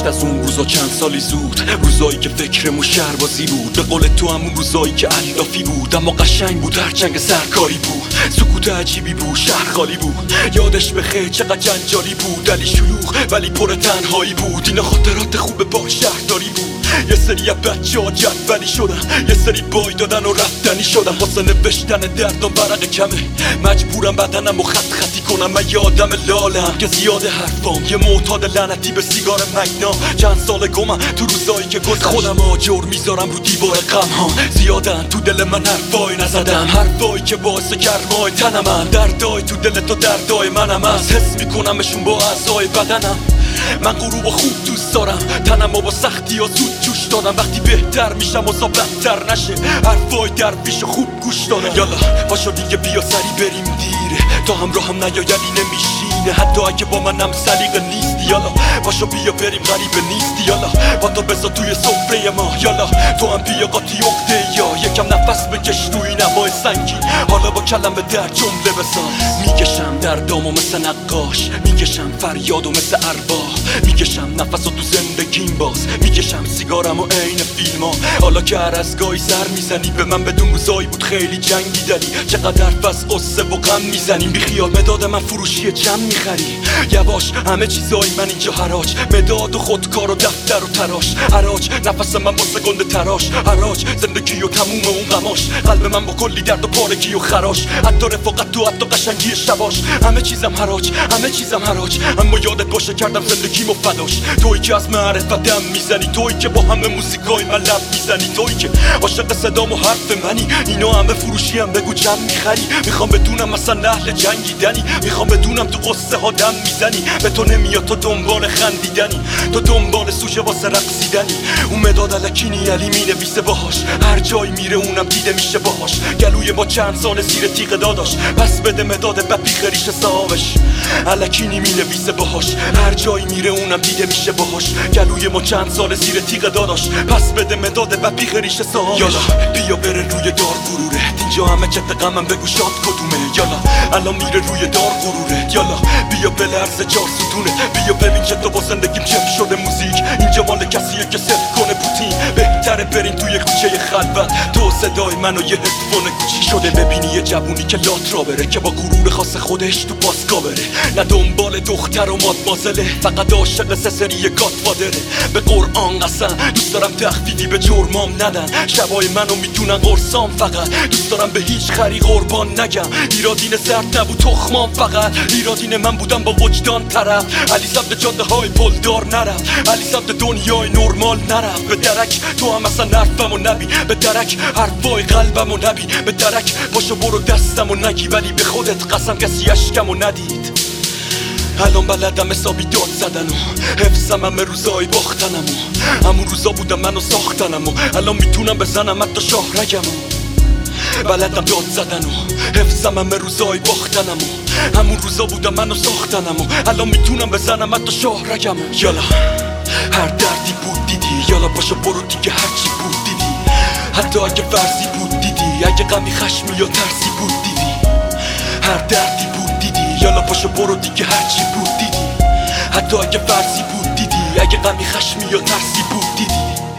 گذشت از اون روزا چند سالی زود روزایی که فکرمو شربازی بود. به قول تو همون روزایی که علافی بود. اما قشنگ بود هر چنگ سرکاری بود. سکوت عجیبی بود شهر خالی بود. یادش به خیلی چقدر جنجالی بود. علی شلوغ ولی پر تنهایی بود. اینا خاطرات خوب با شهرداری بود. یه سری بچه ها جدولی شدن. یه سری بای دادن و رفتنی شدن. واسه نوشتن دردم برق کمه. مجبورم بدنم و خط خطی کنم. من یادم لالم که زیاد حرفام. یه معتاد لعنتی به سیگار مگنا. چند سال گمم. تو روزایی که گذشت خودم آجر می‌ذارم رو دیوار غم ها زیادن تو دل من حرفای نزدم. حرفایی که باعث گرمای تنم دردای تو دل تو دردای منم از حس میکنمشون با اعضای بدنم. من غروب و خوب دوست دارم. تنم با سختی یا زود جوش دادم. وقتی بهتر میشم و بدتر نشه. حرفای در پیش خوب گوش دادم. یالا پاشو دیگه بیا سری بریم دیره تا همراه هم نیایلی نمیشینه. حتی اگه با منم سلیقه نیستی یالا. پاشو بیا بریم غریبه نیستی یالا. با تو بزا توی سفره ما یالا. تو هم بیا قاطی اقده یا. یکم نفس بکش توی نوای سنگی. حالا با کلمه در جمله بساز می‌کشم در دامو مثل نقاش. می‌کشم فریادو مثل اربا می‌کشم نفس تو زندگیم باز. می‌کشم سیگارم و عین فیلم ها حالا که هر از گاهی سر می‌زنی به من بدون روزایی بود خیلی جنگی دلی چقدر پس قصه و غم می‌زنیم بیخیال مداد من فروشی چم می‌خری. یواش همه چیزای من اینجا حراج. مداد و خودکار و دفتر و تراش. حراج نفس من با گنده تراش. حراج زندگی و تموم اون غماش قلب من با کلی درد و پارگی و خراش. حتی رفاقت تو حتی قشنگی شباش. همه چیزم حراج همه چیزم حراج. اما یادت باشه کردم زندگیمو فداش. توی که از معرفت دم می‌زنی توی که با همه موزیکای من لب می‌زنی. توی که عاشق صدام و حرف منی. اینا همه فروشی هم بگو جمع می‌خری. می‌خوام بدونم مثلا اهل جنگیدنی می‌خوام بدونم تو قصه ها دم می‌زنی. به تو نمیاد تو دنبال خندیدنی. تو دنبال سوشه واسه رقصیدنی. اون مداد علکینی علی می‌نویسه باهاش. هر جایی میره اونم دیده میشه باهاش. گلوی ما چند سال زیر تیغ داداش. پس بده مداد بپیخ ریش صاحبش علکینی می‌نویسه باهاش. هر جایی میره اونم دیده میشه باهاش. گلوی ما چند سال زیر تیغ داداش. پس بده مداد بپیخ ریش صاحبش یالا بیا بره روی دار غروره. اینجا همه چت غمم بگو شاد کدومه. یالا الان میره روی دار غروره. یالا بیا بلرز چار ستونه بیا ببین که تو با زندگیم چپ شده موزیک. اینجا مال کسیه که ست کنه پوتین. بهتره برین توی کوچه خلوت. تو صدای منو یه هدفون کوچیک شده ببینی یه جوونی که لات را بره که با غرور خاص خودش تو پاسکا بره. نه دنبال دختر و مادمازله فقط عاشق سه سری گاتفادره به قرآن قسم دوست دارم تخفیفی به جرمام ندن. شبای منو می‌تونن قرصام فقط. دوست دارم به هیچ خری قربان نگم. ایرادین زرد نبود تخمام فقط. ایرادین من بودم با وجدان طرف. علی سمت جاده های پلدار نرفت علی سمت دنیای نرمال نرفت به درک تو هم اصلا نرفم و نبی به درک حرفای قلبم و نبی به درک. باشو برو دستم و نگی ولی به خودت قسم کسی اشکم و ندید. الان بلدم حسابی داد زدن و حفظم همه روزای باختنم و همون روزا بودم منو ساختنم و الان می‌تونم بزنم حتی شاهرگم و بلدم داد زدن و حفظم همه روزای باختنم و همون روزا بودم منو ساختنم و الان می‌تونم بزنم حتی شاهرگم یالا. هر دردی بود دیدی. یالا باشو برو دیگه هرچی بود دیدی. حتی اگه فرضی بود اگه غمی خشمی یا ترسی بود دیدی. هر دردی بود دیدی. یالا پاشو برو دیگه هرچی بود دیدی. حتی اگه فرضی بود دیدی. اگه غمی خشمی یا ترسی بود دیدی.